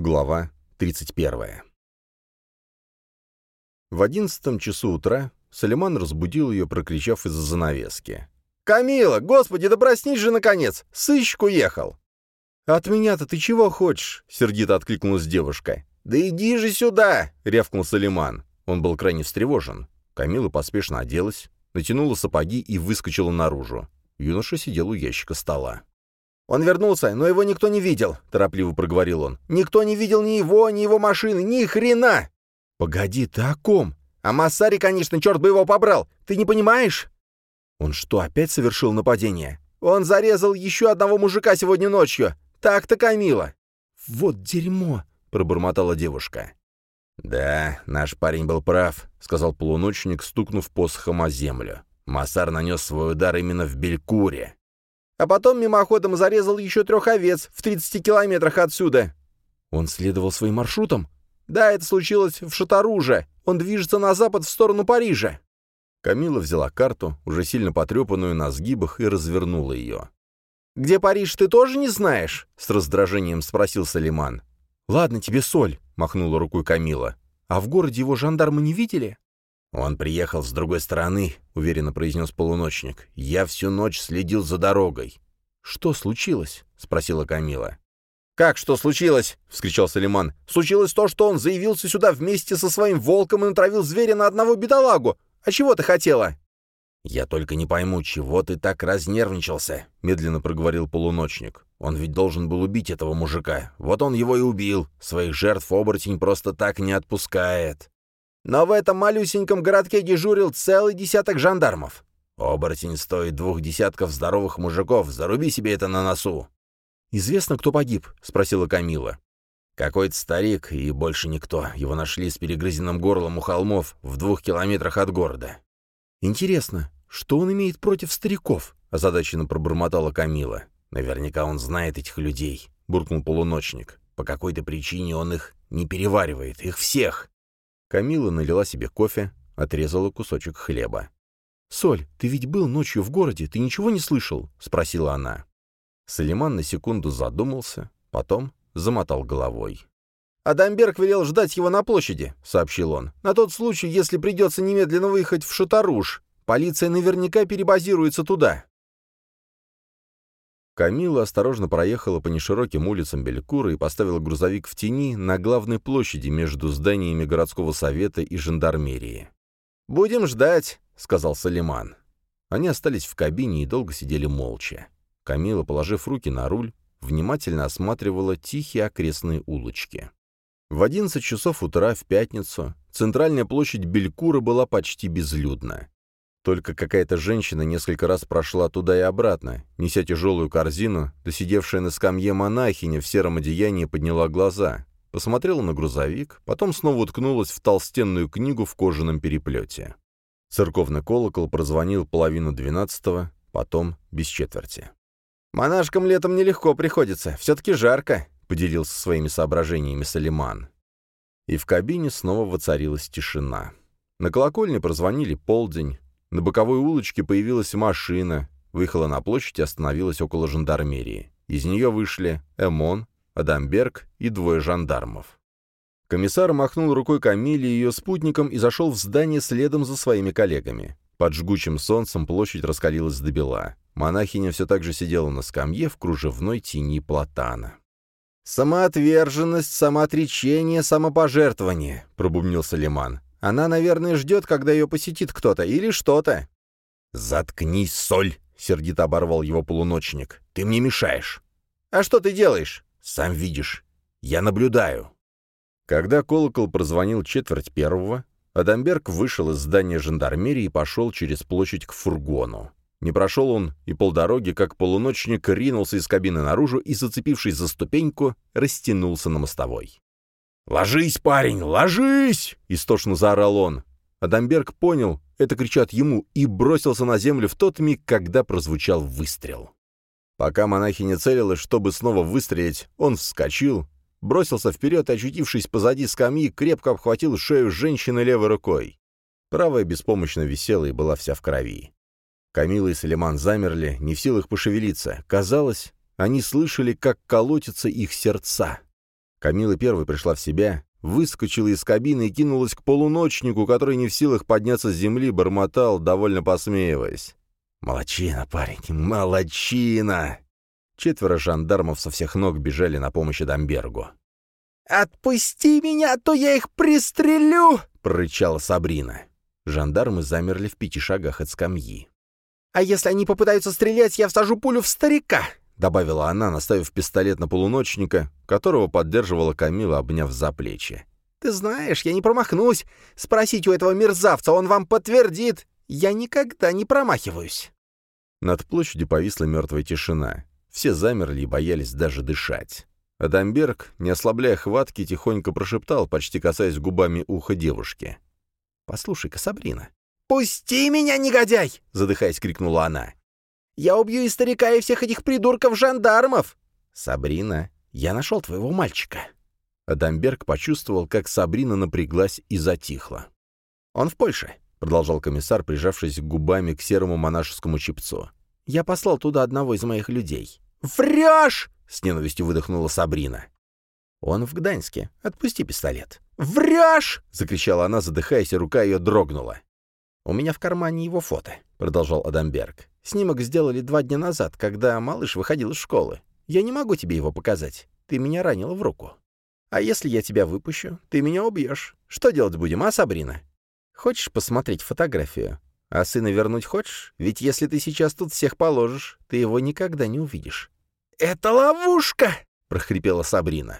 Глава 31. В одиннадцатом часу утра Салиман разбудил ее, прокричав из-за занавески. «Камила, господи, да проснись же, наконец! Сыщик уехал!» «От меня-то ты чего хочешь?» — сердито откликнулась девушка. «Да иди же сюда!» — рявкнул Салиман. Он был крайне встревожен. Камила поспешно оделась, натянула сапоги и выскочила наружу. Юноша сидел у ящика стола. «Он вернулся, но его никто не видел», — торопливо проговорил он. «Никто не видел ни его, ни его машины, ни хрена!» «Погоди, ты о ком?» «А Массари, конечно, черт бы его побрал! Ты не понимаешь?» «Он что, опять совершил нападение?» «Он зарезал еще одного мужика сегодня ночью! Так-то, Камила!» «Вот дерьмо!» — пробормотала девушка. «Да, наш парень был прав», — сказал полуночник, стукнув посохом о землю. Массар нанес свой удар именно в Белькуре а потом мимоходом зарезал еще трех овец в 30 километрах отсюда. Он следовал своим маршрутом? Да, это случилось в Шатаруже. Он движется на запад в сторону Парижа. Камила взяла карту, уже сильно потрепанную на сгибах, и развернула ее. «Где Париж, ты тоже не знаешь?» — с раздражением спросил Салиман. «Ладно, тебе соль», — махнула рукой Камила. «А в городе его жандармы не видели?» «Он приехал с другой стороны», — уверенно произнес полуночник. «Я всю ночь следил за дорогой». «Что случилось?» — спросила Камила. «Как что случилось?» — вскричал Салиман. «Случилось то, что он заявился сюда вместе со своим волком и натравил зверя на одного бедолагу. А чего ты хотела?» «Я только не пойму, чего ты так разнервничался», — медленно проговорил полуночник. «Он ведь должен был убить этого мужика. Вот он его и убил. Своих жертв оборотень просто так не отпускает». Но в этом малюсеньком городке дежурил целый десяток жандармов. Оборотень стоит двух десятков здоровых мужиков, заруби себе это на носу. «Известно, кто погиб?» — спросила Камила. «Какой-то старик и больше никто. Его нашли с перегрызенным горлом у холмов в двух километрах от города». «Интересно, что он имеет против стариков?» — озадаченно пробормотала Камила. «Наверняка он знает этих людей», — буркнул полуночник. «По какой-то причине он их не переваривает, их всех. Камила налила себе кофе, отрезала кусочек хлеба. «Соль, ты ведь был ночью в городе, ты ничего не слышал?» — спросила она. Салиман на секунду задумался, потом замотал головой. «Адамберг велел ждать его на площади», — сообщил он. «На тот случай, если придется немедленно выехать в Шатаруш. Полиция наверняка перебазируется туда». Камила осторожно проехала по нешироким улицам Белькура и поставила грузовик в тени на главной площади между зданиями городского совета и жандармерии. «Будем ждать», — сказал Салиман. Они остались в кабине и долго сидели молча. Камила, положив руки на руль, внимательно осматривала тихие окрестные улочки. В 11 часов утра в пятницу центральная площадь Белькура была почти безлюдна. Только какая-то женщина несколько раз прошла туда и обратно, неся тяжелую корзину, досидевшая на скамье монахиня в сером одеянии подняла глаза, посмотрела на грузовик, потом снова уткнулась в толстенную книгу в кожаном переплете. Церковный колокол прозвонил половину двенадцатого, потом без четверти. «Монашкам летом нелегко приходится, все-таки жарко», — поделился своими соображениями Салиман. И в кабине снова воцарилась тишина. На колокольне прозвонили полдень, на боковой улочке появилась машина, выехала на площадь и остановилась около жандармерии. Из нее вышли Эмон, Адамберг и двое жандармов. Комиссар махнул рукой Камиле и ее спутникам и зашел в здание следом за своими коллегами. Под жгучим солнцем площадь раскалилась до бела. Монахиня все так же сидела на скамье в кружевной тени платана. «Самоотверженность, самоотречение, самопожертвование», — пробубнил Салиман. Она, наверное, ждет, когда ее посетит кто-то или что-то». «Заткнись, соль!» — сердито оборвал его полуночник. «Ты мне мешаешь». «А что ты делаешь?» «Сам видишь. Я наблюдаю». Когда колокол прозвонил четверть первого, Адамберг вышел из здания жандармерии и пошел через площадь к фургону. Не прошел он и полдороги, как полуночник ринулся из кабины наружу и, зацепившись за ступеньку, растянулся на мостовой. «Ложись, парень, ложись!» — истошно заорал он. Адамберг понял, это кричат ему, и бросился на землю в тот миг, когда прозвучал выстрел. Пока монахиня целилась, чтобы снова выстрелить, он вскочил, бросился вперед и, очутившись позади скамьи, крепко обхватил шею женщины левой рукой. Правая беспомощно висела и была вся в крови. Камила и Салиман замерли, не в силах пошевелиться. Казалось, они слышали, как колотятся их сердца. Камила первой пришла в себя, выскочила из кабины и кинулась к полуночнику, который не в силах подняться с земли, бормотал, довольно посмеиваясь. «Молодчина, парень, молодчина!» Четверо жандармов со всех ног бежали на помощь Адамбергу. «Отпусти меня, а то я их пристрелю!» — прорычала Сабрина. Жандармы замерли в пяти шагах от скамьи. «А если они попытаются стрелять, я всажу пулю в старика!» — добавила она, наставив пистолет на полуночника, которого поддерживала Камила, обняв за плечи. «Ты знаешь, я не промахнусь. Спросите у этого мерзавца, он вам подтвердит. Я никогда не промахиваюсь». Над площадью повисла мертвая тишина. Все замерли и боялись даже дышать. Адамберг, не ослабляя хватки, тихонько прошептал, почти касаясь губами уха девушки. «Послушай-ка, Сабрина». «Пусти меня, негодяй!» — задыхаясь, крикнула она. «Я убью и старика, и всех этих придурков-жандармов!» «Сабрина, я нашел твоего мальчика!» Адамберг почувствовал, как Сабрина напряглась и затихла. «Он в Польше», — продолжал комиссар, прижавшись губами к серому монашескому чипцу. «Я послал туда одного из моих людей». «Врешь!» — с ненавистью выдохнула Сабрина. «Он в Гданьске. Отпусти пистолет». «Врешь!» — закричала она, задыхаясь, и рука ее дрогнула. «У меня в кармане его фото», — продолжал Адамберг. «Снимок сделали два дня назад, когда малыш выходил из школы. Я не могу тебе его показать. Ты меня ранила в руку. А если я тебя выпущу, ты меня убьешь. Что делать будем, а, Сабрина? Хочешь посмотреть фотографию? А сына вернуть хочешь? Ведь если ты сейчас тут всех положишь, ты его никогда не увидишь». «Это ловушка!» — прохрипела Сабрина.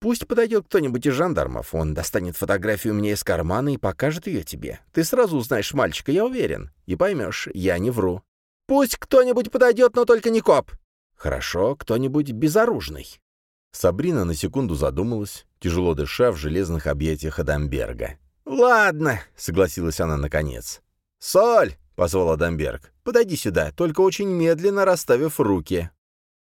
«Пусть подойдет кто-нибудь из жандармов. Он достанет фотографию мне из кармана и покажет ее тебе. Ты сразу узнаешь мальчика, я уверен. И поймешь, я не вру». «Пусть кто-нибудь подойдет, но только не коп». «Хорошо, кто-нибудь безоружный». Сабрина на секунду задумалась, тяжело дыша в железных объятиях Адамберга. «Ладно», — согласилась она наконец. «Соль!» — позвал Адамберг. «Подойди сюда, только очень медленно расставив руки».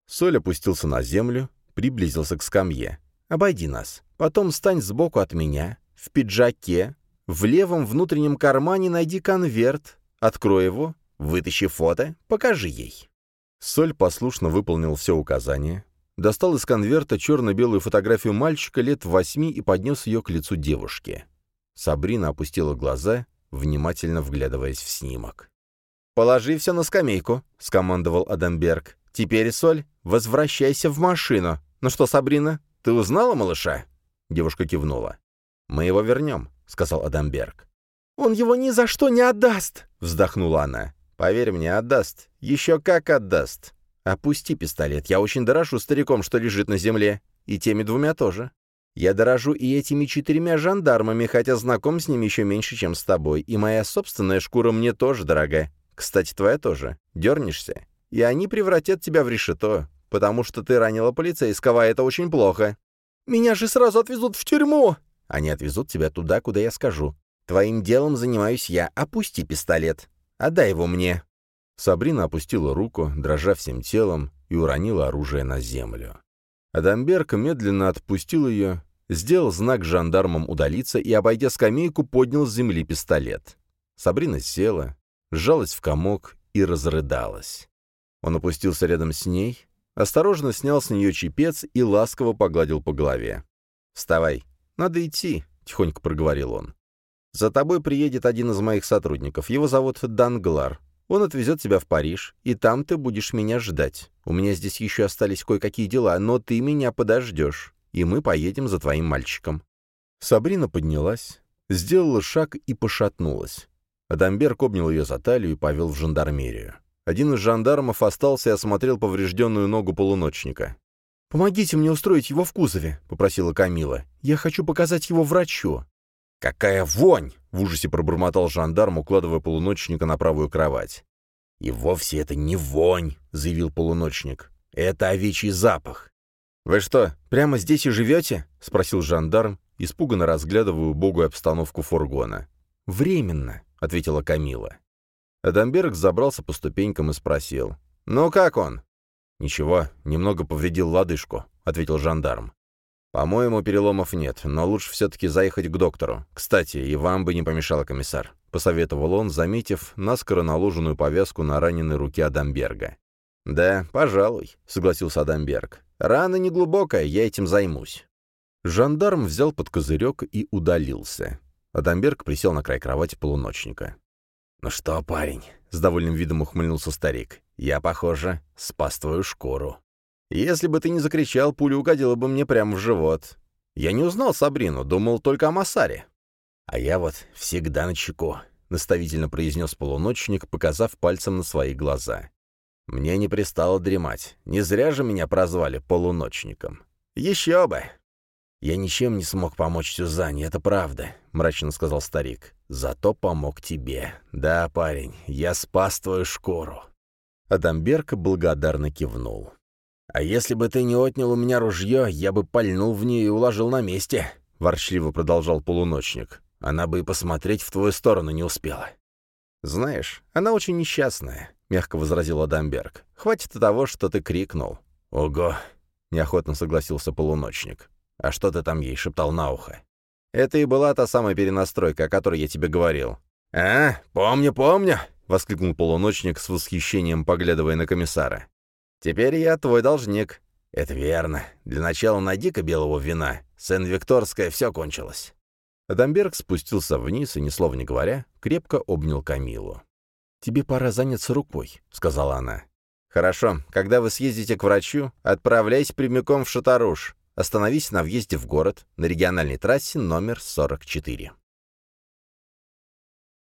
Соль опустился на землю, приблизился к скамье. «Обойди нас. Потом стань сбоку от меня, в пиджаке. В левом внутреннем кармане найди конверт. Открой его, вытащи фото, покажи ей». Соль послушно выполнил все указания, достал из конверта черно-белую фотографию мальчика лет восьми и поднес ее к лицу девушки. Сабрина опустила глаза внимательно вглядываясь в снимок. «Положи все на скамейку», — скомандовал Адамберг. «Теперь, Соль, возвращайся в машину. Ну что, Сабрина, ты узнала малыша?» Девушка кивнула. «Мы его вернем», — сказал Адамберг. «Он его ни за что не отдаст!» — вздохнула она. «Поверь мне, отдаст. Еще как отдаст. Опусти пистолет. Я очень дорожу стариком, что лежит на земле. И теми двумя тоже. Я дорожу и этими четырьмя жандармами, хотя знаком с ними еще меньше, чем с тобой, и моя собственная шкура мне тоже дорога. Кстати, твоя тоже. Дернешься, и они превратят тебя в решето, потому что ты ранила полицейского, а это очень плохо. Меня же сразу отвезут в тюрьму!» Они отвезут тебя туда, куда я скажу. Твоим делом занимаюсь я. Опусти пистолет. Отдай его мне». Сабрина опустила руку, дрожа всем телом, и уронила оружие на землю. Адамберг медленно отпустил ее, сделал знак жандармам удалиться и, обойдя скамейку, поднял с земли пистолет. Сабрина села, сжалась в комок и разрыдалась. Он опустился рядом с ней, осторожно снял с нее чепец и ласково погладил по голове. «Вставай, надо идти», — тихонько проговорил он. «За тобой приедет один из моих сотрудников. Его зовут Данглар. Он отвезет тебя в Париж, и там ты будешь меня ждать. У меня здесь еще остались кое-какие дела, но ты меня подождешь, и мы поедем за твоим мальчиком». Сабрина поднялась, сделала шаг и пошатнулась. Адамберг обнял ее за талию и повел в жандармерию. Один из жандармов остался и осмотрел поврежденную ногу полуночника. «Помогите мне устроить его в кузове», — попросила Камила. «Я хочу показать его врачу». «Какая вонь!» — в ужасе пробормотал жандарм, укладывая полуночника на правую кровать. «И вовсе это не вонь!» — заявил полуночник. «Это овечий запах!» «Вы что, прямо здесь и живете?» — спросил жандарм, испуганно разглядывая убогую обстановку фургона. «Временно», — ответила Камила. Адамберг забрался по ступенькам и спросил. «Ну как он?» «Ничего, немного повредил лодыжку», — ответил жандарм. «По-моему, переломов нет, но лучше все-таки заехать к доктору. Кстати, и вам бы не помешало, комиссар», — посоветовал он, заметив наскоро наложенную повязку на раненой руке Адамберга. «Да, пожалуй», — согласился Адамберг. «Рана неглубокая, я этим займусь». Жандарм взял под козырек и удалился. Адамберг присел на край кровати полуночника. «Ну что, парень?» — с довольным видом ухмыльнулся старик. «Я, похоже, спас твою шкуру. Если бы ты не закричал, пуля угодила бы мне прямо в живот. Я не узнал Сабрину, думал только о Масаре. А я вот всегда на чеку», — наставительно произнес полуночник, показав пальцем на свои глаза. «Мне не пристало дремать. Не зря же меня прозвали полуночником. Еще бы!» «Я ничем не смог помочь Сюзанне, это правда», — мрачно сказал старик. «Зато помог тебе. Да, парень, я спас твою шкуру». Адамберг благодарно кивнул. «А если бы ты не отнял у меня ружье, я бы пальнул в нее и уложил на месте», — ворчливо продолжал полуночник. «Она бы и посмотреть в твою сторону не успела». «Знаешь, она очень несчастная», — мягко возразил Адамберг. «Хватит и того, что ты крикнул». «Ого!» — неохотно согласился полуночник. «А что ты там ей шептал на ухо?» «Это и была та самая перенастройка, о которой я тебе говорил». «А, помню, помню!» — воскликнул полуночник с восхищением, поглядывая на комиссара. «Теперь я твой должник». «Это верно. Для начала найди-ка белого вина. Сен-Викторская все кончилось». Адамберг спустился вниз и, ни слова не говоря, крепко обнял Камилу. «Тебе пора заняться рукой», — сказала она. «Хорошо. Когда вы съездите к врачу, отправляйся прямиком в Шатаруш. Остановись на въезде в город на региональной трассе номер 44.